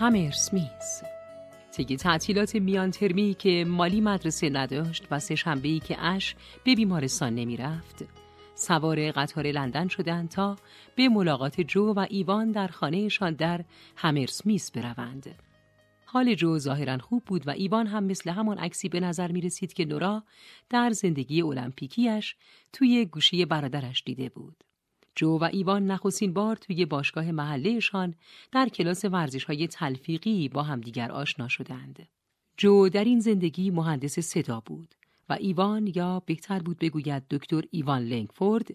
همر طی تعطیلات میان ترمی که مالی مدرسه نداشت و سه شنبه‌ای که اش به بیمارستان نمی رفت سوار قطار لندن شدند تا به ملاقات جو و ایوان در خانهشان در همرسمیس بروند. حال جو ظاهرا خوب بود و ایوان هم مثل همان عکسی به نظر می رسید که نورا در زندگی المپیکیش توی گوشی برادرش دیده بود. جو و ایوان نخستین بار توی باشگاه محلهشان در کلاس ورزش های تلفیقی با همدیگر آشنا شدند. جو در این زندگی مهندس صدا بود و ایوان یا بهتر بود بگوید دکتر ایوان لنگفورد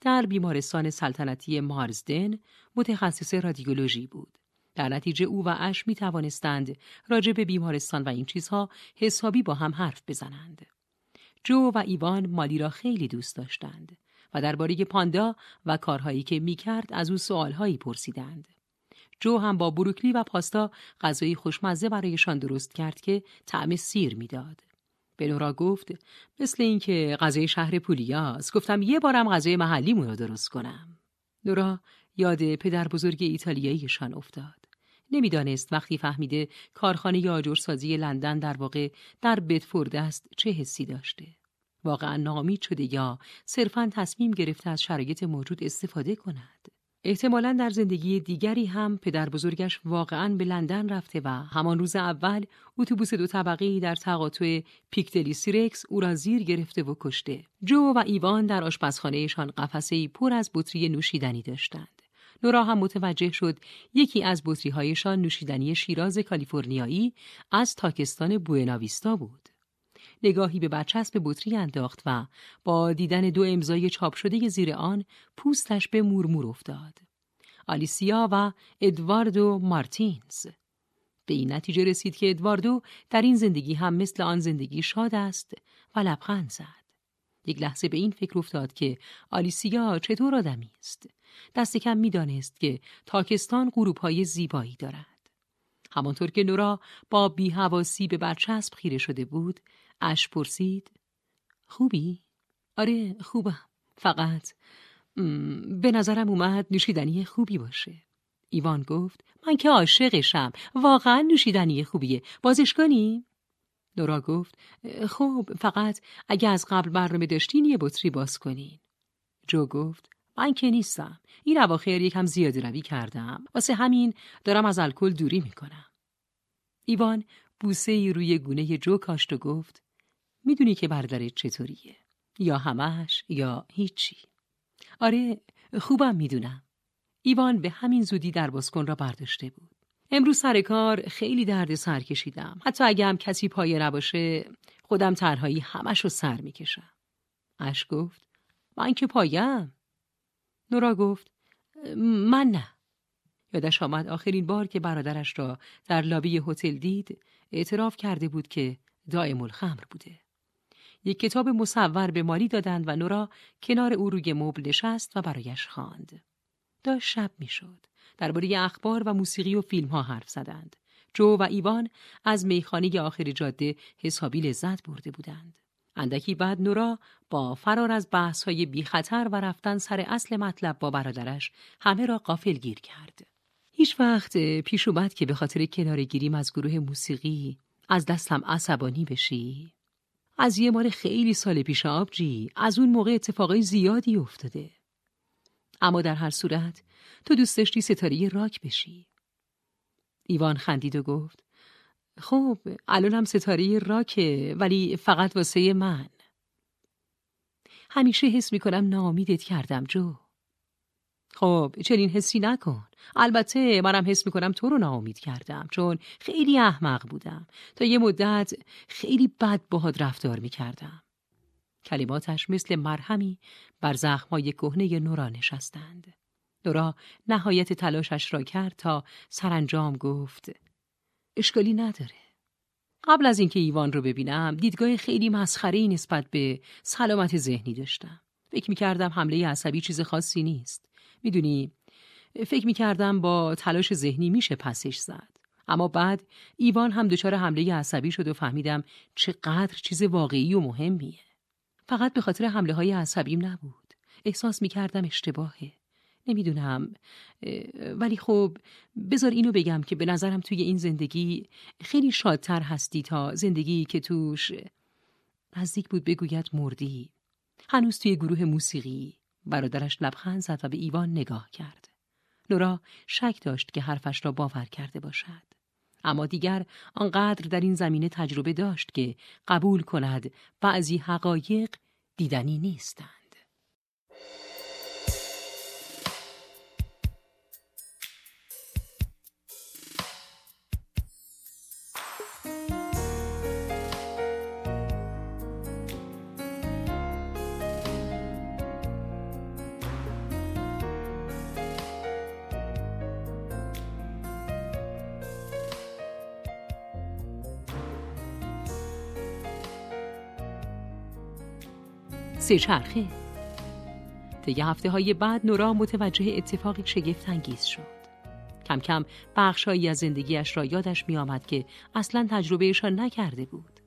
در بیمارستان سلطنتی مارزدن متخصص رادیولوژی بود. در نتیجه او و اش می توانستند راجع به بیمارستان و این چیزها حسابی با هم حرف بزنند. جو و ایوان مالی را خیلی دوست داشتند. و درباره پاندا و کارهایی که می‌کرد از او سوالهایی پرسیدند. جو هم با بروکلی و پاستا غذای خوشمزه برایشان درست کرد که طعم سیر می‌داد. به نورا گفت مثل اینکه غذای شهر پولیاست گفتم یه بارم غذای محلی رو درست کنم. نورا یاد پدر بزرگ ایتالیاییشان افتاد. نمی‌دانست وقتی فهمیده کارخانه آجرسازی لندن در واقع در بدفورد است چه حسی داشته. واقعا نامید شده یا صرفا تصمیم گرفته از شرایط موجود استفاده کند. احتمالا در زندگی دیگری هم پدر بزرگش واقعا به لندن رفته و همان روز اول اتوبوس دو طبقه در تقاطع پیکدلی سیرکس او را زیر گرفته و کشته. جو و ایوان در آشپزخانهشان قفسه پر از بطری نوشیدنی داشتند. نورا هم متوجه شد یکی از بطریهایشان نوشیدنی شیراز کالیفرنیایی از تاکستان بوئناویستا بود. نگاهی به برچسب بطری انداخت و با دیدن دو امضای چاپ شده زیر آن پوستش به مورمور افتاد. آلیسیا و ادواردو مارتینز به این نتیجه رسید که ادواردو در این زندگی هم مثل آن زندگی شاد است و لبخند زد. یک لحظه به این فکر افتاد که آلیسیا چطور آدمی است. دست کم می‌دانست که تاکستان غروب های زیبایی دارد. همانطور که نورا با بیهواسی به برچسب خیره شده بود اش پرسید خوبی؟ آره خوبم. فقط به نظرم اومد نوشیدنی خوبی باشه. ایوان گفت من که عاشقشم. واقعا نوشیدنی خوبیه. بازش کنی؟ نورا گفت خب فقط اگه از قبل برنامه داشتین یه بطری باز کنین. جو گفت من که نیستم. این اواخر یکم زیادی روی کردم. واسه همین دارم از الکل دوری می‌کنم. ایوان بوسه روی گونه جو کاشت و گفت می‌دونی که برادرت چطوریه؟ یا همش یا هیچی. آره خوبم می‌دونم. ایوان به همین زودی در بازکن را برداشته بود. امروز سر کار خیلی درد سر کشیدم. حتی اگه هم کسی پایه نباشه خودم ترهایی همش رو سر می‌کشم. اش گفت من که پایم. نورا گفت من نه یادش آمد آخرین بار که برادرش را در لابی هتل دید اعتراف کرده بود که دائم الخمر بوده یک کتاب مصور به مالی دادند و نورا کنار او روی مبل نشست و برایش خواند. داشت شب می‌شد. درباره اخبار و موسیقی و فیلم ها حرف زدند. جو و ایوان از میخانه آخر جاده حسابی لذت برده بودند. اندکی بعد نورا با فرار از بحث های بی خطر و رفتن سر اصل مطلب با برادرش همه را قافل گیر کرد. هیچ وقت پیش اومد که به خاطر کنار گیریم از گروه موسیقی از دستم عصبانی بشی؟ از یه مال خیلی سال پیش آبجی از اون موقع اتفاقای زیادی افتاده اما در هر صورت تو دوست داشتی ستاره راک بشی ایوان خندید و گفت خب الانم ستاره راکه ولی فقط واسه من. همیشه حس می‌کنم ناامیدت کردم جو. خب چنین حسی نکن. البته منم حس می‌کنم تو رو ناامید کردم چون خیلی احمق بودم. تا یه مدت خیلی بد باهات رفتار می‌کردم. کلماتش مثل مرهمی بر زخمای کهنه نورا نشستند. نورا نهایت تلاشش را کرد تا سرانجام گفت اشکالی نداره. قبل از اینکه ایوان رو ببینم دیدگاه خیلی مسخره نسبت به سلامت ذهنی داشتم. فکر می کردم حمله عصبی چیز خاصی نیست. می‌دونی فکر می کردم با تلاش ذهنی میشه پسش زد. اما بعد ایوان هم دچار حمله عصبی شد و فهمیدم چقدر چیز واقعی و مهمیه. فقط به خاطر حمله های عصبیم نبود. احساس می کردم اشتباهه. نمی‌دونم. ولی خب بذار اینو بگم که به نظرم توی این زندگی خیلی شادتر هستی تا زندگی که توش نزدیک بود بگوید مردی. هنوز توی گروه موسیقی. برادرش لبخند زد و به ایوان نگاه کرد. نورا شک داشت که حرفش را باور کرده باشد. اما دیگر آنقدر در این زمینه تجربه داشت که قبول کند بعضی حقایق دیدنی نیستند. سه چرخه. طی هفته های بعد نورا متوجه اتفاقی شگفت انگیز شد. کم کم بخشهایی از زندگیش را یادش می آمد که اصلا تجربهشان نکرده بود.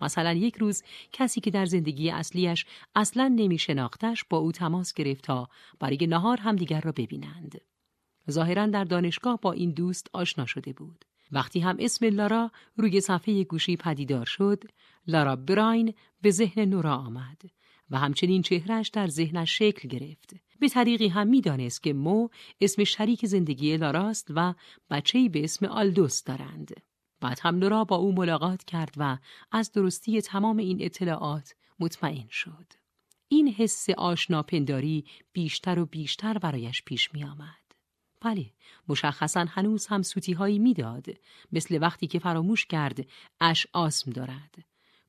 مثلا یک روز کسی که در زندگی اصلیش اصلا نمی شناختش با او تماس گرفت تا برای نهار همدیگر را ببینند. ظاهرا در دانشگاه با این دوست آشنا شده بود. وقتی هم اسم لارا روی صفحه گوشی پدیدار شد لارا براین به ذهن نورا آمد. و همچنین چهرش در ذهنش شکل گرفت. به طریقی هم می‌دانست که مو اسم شریک زندگی لاراست و بچه‌ای به اسم آلدوس دارند. بعد هم نورا با او ملاقات کرد و از درستی تمام این اطلاعات مطمئن شد. این حس آشناپنداری بیشتر و بیشتر برایش پیش می آمد. بله مشخصا هنوز هم سوتی هایی می‌داد مثل وقتی که فراموش کرد اش آسم دارد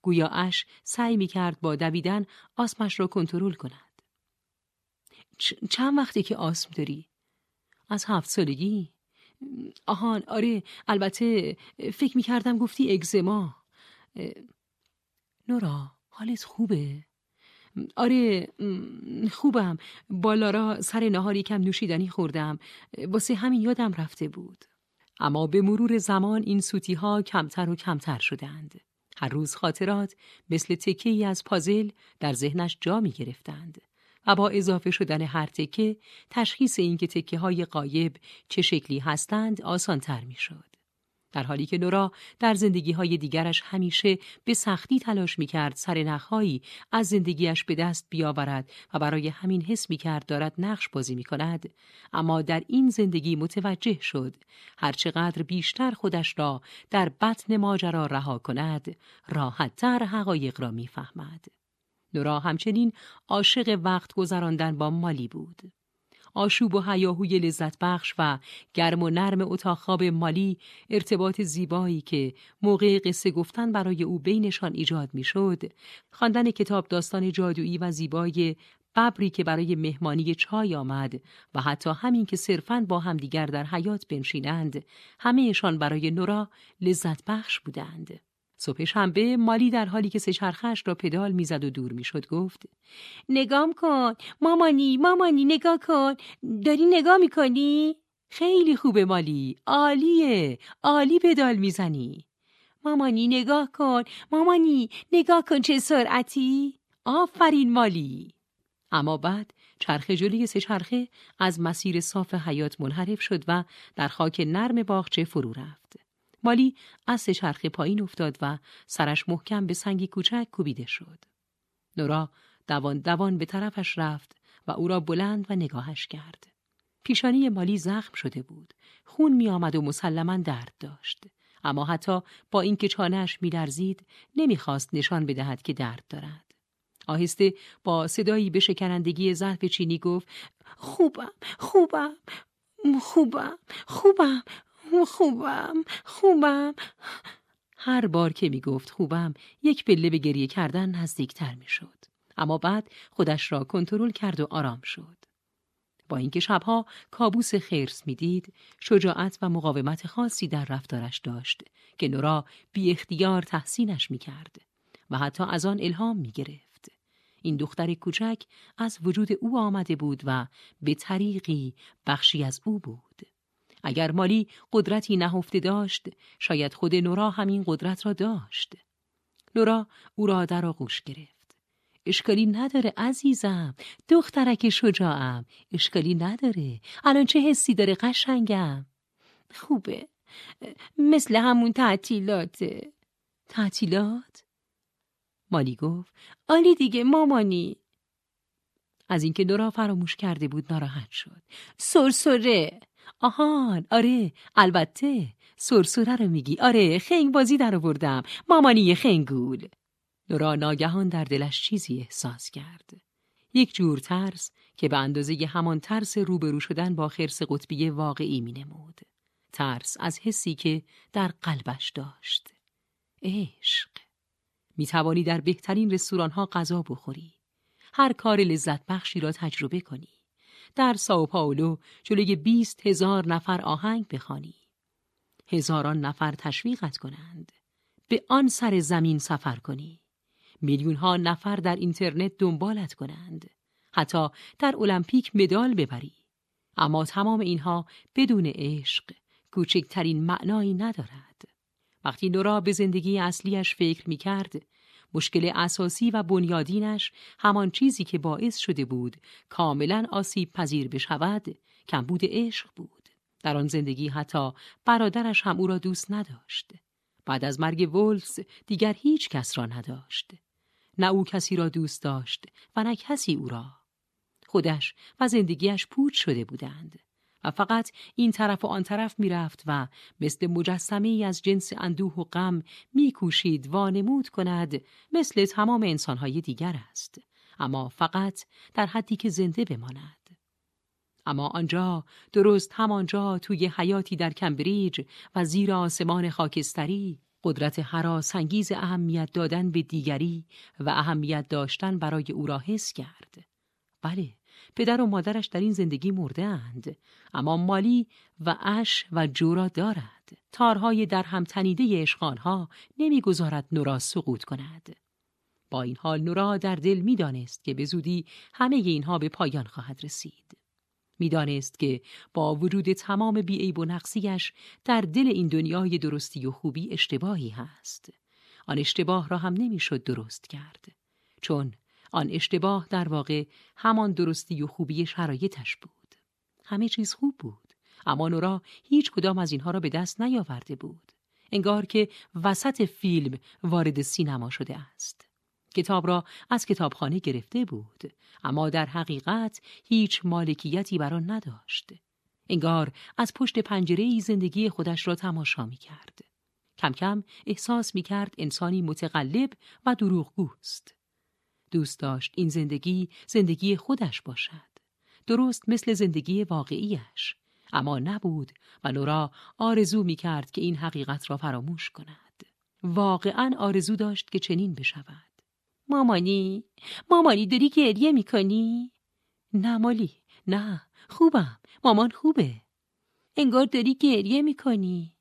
گویا اش سعی می کرد با دویدن آسمش را کنترل کند. چند وقتی که آسم داری؟ از هفت سالگی؟ آهان آره البته فکر می کردم گفتی اگزما نورا حالت خوبه؟ آره خوبم با لارا سر نهاری کم نوشیدنی خوردم واسه همین یادم رفته بود اما به مرور زمان این سوتی ها کمتر و کمتر شدند هر روز خاطرات مثل تکه از پازل در ذهنش جا می گرفتند و با اضافه شدن هر تکه تشخیص اینکه تکه های قایب چه شکلی هستند آسان تر می شد. در حالی که نورا در زندگی های دیگرش همیشه به سختی تلاش می کرد سر نخهایی از زندگیش به دست بیاورد و برای همین حس می کرد دارد نقش بازی می کند اما در این زندگی متوجه شد هرچقدر بیشتر خودش را در بطن ماجرا رها کند راحتتر حقایق را می‌فهمد. نورا همچنین عاشق وقت گذراندن با مالی بود. آشوب و هیاهوی لذت بخش و گرم و نرم اتاق خواب مالی ارتباط زیبایی که موقع قصه گفتن برای او بینشان ایجاد می‌شد. خواندن کتاب داستان جادویی و زیبای ببری که برای مهمانی چای آمد و حتی همین که صرفاً با همدیگر در حیات بنشینند همهشان برای نورا لذت بخش بودند. صبح شنبه مالی در حالی که سهچرخش را پدال می‌زد و دور می‌شد گفت نگام کن مامانی مامانی نگاه کن. داری نگاه می‌کنی؟ خیلی خوبه مالی عالیه عالی پدال می‌زنی. مامانی نگاه کن. مامانی نگاه کن چه سرعتی. آفرین مالی. اما بعد چرخه جلوی سه چرخه از مسیر صاف حیات منحرف شد و در خاک نرم باغچه فرو رفت. مالی از سه چرخه پایین افتاد و سرش محکم به سنگی کوچک کوبیده شد. نورا دوان دوان به طرفش رفت و او را بلند و نگاهش کرد. پیشانی مالی زخم شده بود. خون می آمد و مسلما درد داشت. اما حتی با اینکه چانهش میلرزید نمی‌خواست نشان بدهد که درد دارد. آهسته با صدایی به شکنندگی ظرف چینی گفت خوبم خوبم خوبم خوبم خوبم خوبم هر بار که می گفت خوبم یک پله به گریه کردن نزدیکتر می شد. اما بعد خودش را کنترل کرد و آرام شد. با اینکه شبها کابوس خرس می‌دید شجاعت و مقاومت خاصی در رفتارش داشت که نورا بی اختیار تحسینش می کرد و حتی از آن الهام می گرفت. این دختر کوچک از وجود او آمده بود و به طریقی بخشی از او بود. اگر مالی قدرتی نهفته داشت، شاید خود نورا همین قدرت را داشت. نورا او را در آغوش گرفت. اشکالی نداره عزیزم دخترک شجاعم. اشکالی نداره. الان چه حسی داره قشنگم؟ خوبه. مثل همون تعطیلاته تعطیلات؟ مالی گفت آلی دیگه مامانی. از اینکه نورا فراموش کرده بود ناراحت شد. سرسره. آهان آره البته سرسره رو میگی آره خنگ بازی در آوردم مامانی خنگول نورا ناگهان در دلش چیزی احساس کرد یک جور ترس که به اندازه همان ترس روبرو شدن با خرس قطبی واقعی می نمود. ترس از حسی که در قلبش داشت. عشق. می توانی در بهترین رستوران ها غذا بخوری. هر کار لذت بخشی را تجربه کنی. در ساو پاولو جلوی بیست هزار نفر آهنگ بخوانی. هزاران نفر تشویقت کنند. به آن سر زمین سفر کنی. میلیون ها نفر در اینترنت دنبالت کنند. حتی در المپیک مدال ببری. اما تمام اینها بدون عشق کوچکترین معنایی ندارد. وقتی نورا به زندگی اصلیش فکر می کرد، مشکل اساسی و بنیادینش همان چیزی که باعث شده بود کاملا آسیب پذیر بشود کمبود عشق بود. در آن زندگی حتی برادرش هم او را دوست نداشت. بعد از مرگ ولفز دیگر هیچ کس را نداشت. نه او کسی را دوست داشت و نه کسی او را. خودش و زندگیش پوچ شده بودند. فقط این طرف و آن طرف می‌رفت و مثل مجسمه ای از جنس اندوه و غم میکوشید وانمود کند مثل تمام انسانهای دیگر است. اما فقط در حدی که زنده بماند. اما آنجا درست همانجا توی حیاتی در کمبریج و زیر آسمان خاکستری قدرت حراس انگیز اهمیت دادن به دیگری و اهمیت داشتن برای او را حس کرد. بله پدر و مادرش در این زندگی مرده اند. اما مالی و اش و جورا دارد. تارهای در هم تنیده اشخانها نمی‌گذارد نورا سقوط کند. با این حال نورا در دل می‌دانست که به زودی همه اینها به پایان خواهد رسید. می‌دانست که با وجود تمام بیعیب و نقصیش در دل این دنیای درستی و خوبی اشتباهی هست. آن اشتباه را هم نمی‌شد درست کرد. چون آن اشتباه در واقع همان درستی و خوبی شرایطش بود. همه چیز خوب بود. اما نورا هیچ کدام از اینها را به دست نیاورده بود. انگار که وسط فیلم وارد سینما شده است. کتاب را از کتابخانه گرفته بود اما در حقیقت هیچ مالکیتی بر آن نداشت. انگار از پشت پنجره زندگی خودش را تماشا می کرد. کم کم احساس می کرد انسانی متقلب و دروغگوست. دوست داشت این زندگی زندگی خودش باشد. درست مثل زندگی واقعیش. اما نبود و نورا آرزو می کرد که این حقیقت را فراموش کند. واقعا آرزو داشت که چنین بشود. مامانی، مامانی داری گریه می کنی؟ نه مالی، نه، خوبم، مامان خوبه. انگار داری گریه می کنی.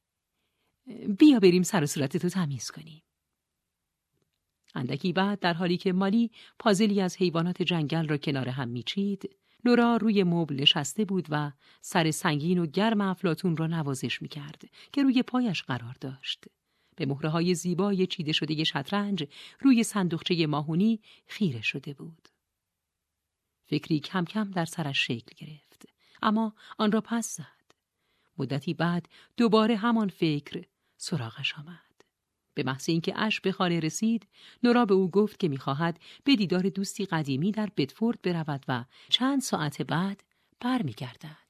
بیا بریم سر و صورتتو تمیز کنیم. اندکی بعد در حالی که مالی پازلی از حیوانات جنگل را کنار هم میچید نورا روی مبل نشسته بود و سر سنگین و گرم افلاتون را نوازش می‌کرد که روی پایش قرار داشت. به مهره های زیبای چیده شده شطرنج روی صندوقچه ماهونی خیره شده بود. فکری کم کم در سرش شکل گرفت اما آن را پس زد. مدتی بعد دوباره همان فکر سراغش آمد. به محض اینکه اش به خانه رسید نورا به او گفت که می‌خواهد به دیدار دوستی قدیمی در بدفورد برود و چند ساعت بعد برمیگردد.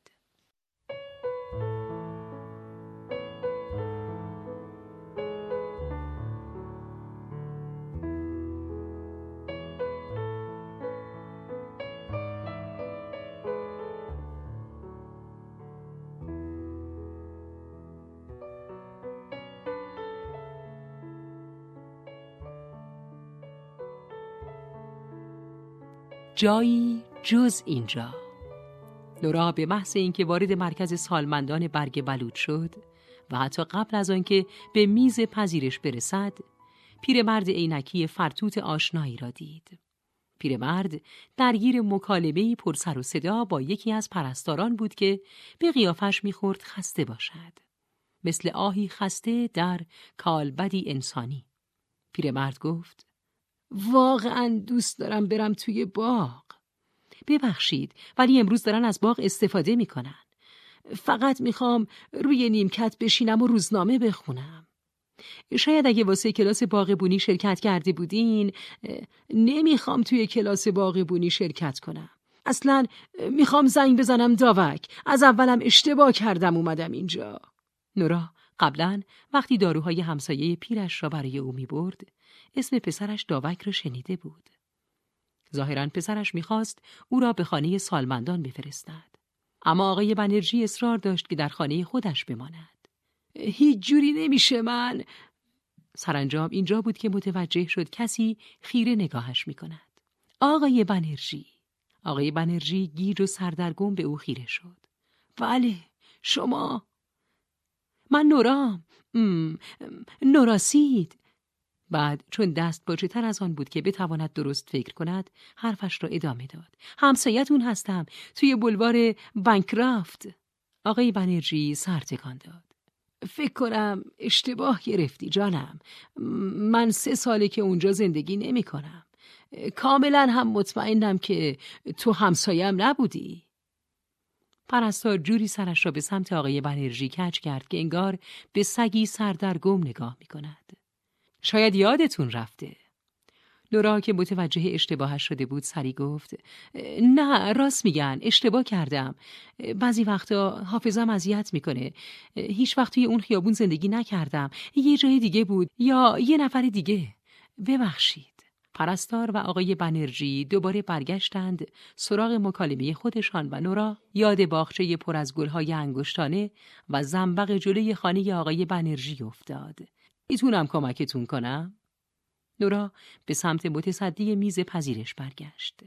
جایی جز اینجا لورا به محض اینکه وارد مرکز سالمندان برگ بلود شد و حتی قبل از آنکه به میز پذیرش برسد پیرمرد عینکی فرتوت آشنایی را دید پیرمرد درگیر مکالمه‌ای پر سر و صدا با یکی از پرستاران بود که به قیافش می‌خورد خسته باشد. مثل آهی خسته در کالبدی انسانی. پیرمرد گفت واقعا دوست دارم برم توی باغ. ببخشید ولی امروز دارن از باغ استفاده می‌کنن. فقط می‌خوام روی نیمکت بشینم و روزنامه بخونم. شاید اگه واسه کلاس باغبونی شرکت کرده بودین نمی‌خوام توی کلاس باغبونی شرکت کنم. اصلا می‌خوام زنگ بزنم داوک از اولم اشتباه کردم اومدم اینجا نورا قبلا وقتی داروهای همسایه پیرش را برای او می‌برد اسم پسرش داوک را شنیده بود. ظاهرا پسرش می‌خواست او را به خانه سالمندان بفرستد. اما آقای بنرژی اصرار داشت که در خانه خودش بماند. هیچ جوری نمیشه من! سرانجام اینجا بود که متوجه شد کسی خیره نگاهش می‌کند. آقای بنرژی! آقای بنرژی گیج و سردرگم به او خیره شد. بله شما من نورام. نوراسید. بعد چون دست باچه تر از آن بود که بتواند درست فکر کند حرفش را ادامه داد. همسایتون هستم. توی بلوار بنکرافت. آقای بنرژی سر تکان داد. فکر کنم اشتباه گرفتی جانم. من سه ساله که اونجا زندگی نمی کنم. کاملا هم مطمئنم که تو همسایم نبودی. پرستار جوری سرش را به سمت آقای بنرژی کج کرد که انگار به سگی سردرگم نگاه می کند. شاید یادتون رفته. نورا که متوجه اشتباهش شده بود سری گفت نه راست میگن اشتباه کردم. بعضی وقتا حافظم اذیت می‌کنه. هیچ وقت توی اون خیابون زندگی نکردم. یه جای دیگه بود. یا یه نفر دیگه. ببخشید. پرستار و آقای بنرژی دوباره برگشتند سراغ مکالمه خودشان و نورا یاد باغچه پر از گلهای انگشتانه و زنبق جلوی خانه آقای بنرژی افتاد. می‌تونم کمکتون کنم؟ نورا به سمت متصدی میز پذیرش برگشت.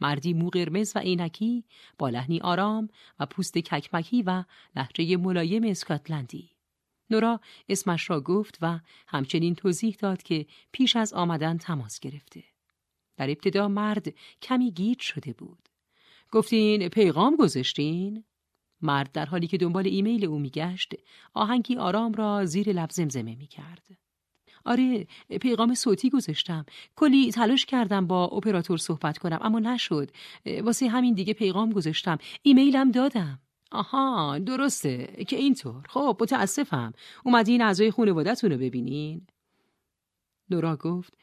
مردی مو قرمز و عینکی با لحنی آرام و پوست ککمکی و لحجه ملایم اسکاتلندی. نورا اسمش را گفت و همچنین توضیح داد که پیش از آمدن تماس گرفته. در ابتدا مرد کمی گیج شده بود. گفتین پیغام گذاشتین؟ مرد در حالی که دنبال ایمیل او میگشت آهنگی آرام را زیر لب زمزمه می‌کرد. آره پیغام صوتی گذاشتم کلی تلاش کردم با اپراتور صحبت کنم اما نشد واسه همین دیگه پیغام گذاشتم ایمیلم دادم آها درسته. که اینطور. خب متاسفم. اومدین اعضای خانوادهتون رو ببینین؟ نورا گفت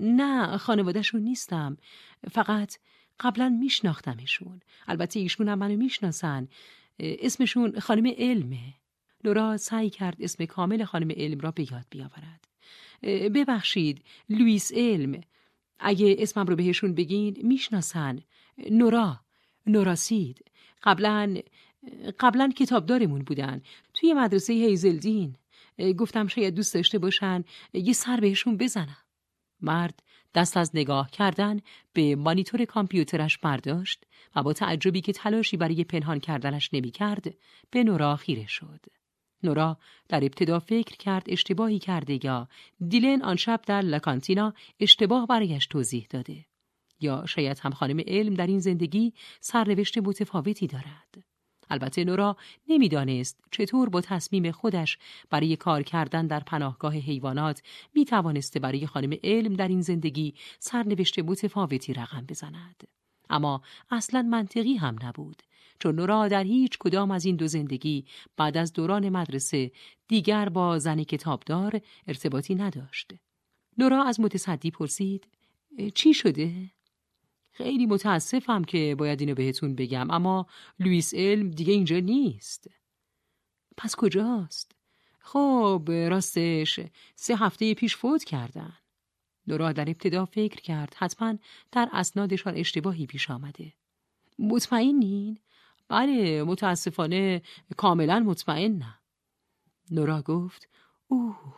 نه خانوادهشون نیستم. فقط قبلا میشناختمشون. البته ایشون هم منو می‌شناسن. اسمشون خانم علمه. نورا سعی کرد اسم کامل خانم علم را به یاد بیاورد. ببخشید لوئیس علم. اگه اسمم رو بهشون بگین می‌شناسن. نورا نوراسید قبلا قبلا کتابدارمون بودن توی مدرسه هیزلدین گفتم شاید دوست داشته باشن یه سر بهشون بزنم مرد دست از نگاه کردن به مانیتور کامپیوترش برداشت و با تعجبی که تلاشی برای پنهان کردنش نمی کرد به نورا خیره شد. نورا در ابتدا فکر کرد اشتباهی کرده یا دیلن آن شب در لکانتینا اشتباه برایش توضیح داده. یا شاید هم خانم علم در این زندگی سرنوشت متفاوتی دارد. البته نورا نمی‌دانست چطور با تصمیم خودش برای کار کردن در پناهگاه حیوانات می توانسته برای خانم علم در این زندگی سرنوشت متفاوتی رقم بزند. اما اصلا منطقی هم نبود. چون نورا در هیچ کدام از این دو زندگی بعد از دوران مدرسه دیگر با زن کتابدار ارتباطی نداشت. نورا از متصدی پرسید چی شده؟ خیلی متاسفم که باید اینو بهتون بگم اما لوئیس علم دیگه اینجا نیست. پس کجاست؟ خب راستش سه هفته پیش فوت کردن. نورا در ابتدا فکر کرد حتما در اسنادشان اشتباهی پیش آمده. مطمئنین؟ بله متاسفانه کاملا مطمئنم. نورا گفت اوه.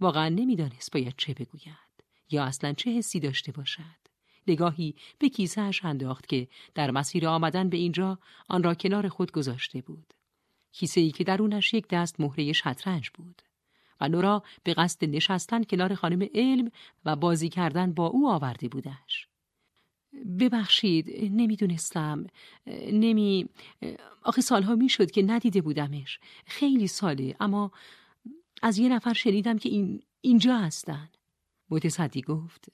واقعا نمی‌دانست باید چه بگوید یا اصلا چه حسی داشته باشد. نگاهی به کیسهش انداخت که در مسیر آمدن به اینجا آن را کنار خود گذاشته بود. کیسه ای که درونش یک دست مهره شطرنج بود. و نورا به قصد نشستن کنار خانم علم و بازی کردن با او آورده بودش ببخشید نمی‌دونستم نمی آخه سالها می‌شد که ندیده بودمش خیلی ساله اما از یه نفر شنیدم که این اینجا هستن متصدی گفت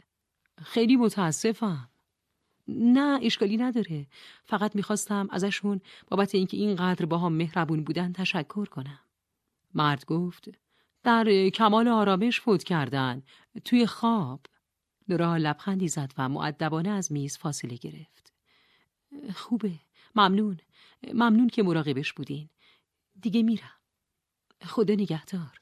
خیلی متاسفم. نه اشکالی نداره. فقط می‌خواستم ازشون بابت اینکه اینقدر با هم مهربون بودن تشکر کنم. مرد گفت در کمال آرامش فوت کردن توی خواب. نورا لبخندی زد و معدبانه از میز فاصله گرفت. خوبه. ممنون. ممنون که مراقبش بودین. دیگه میرم. خدا نگهدار.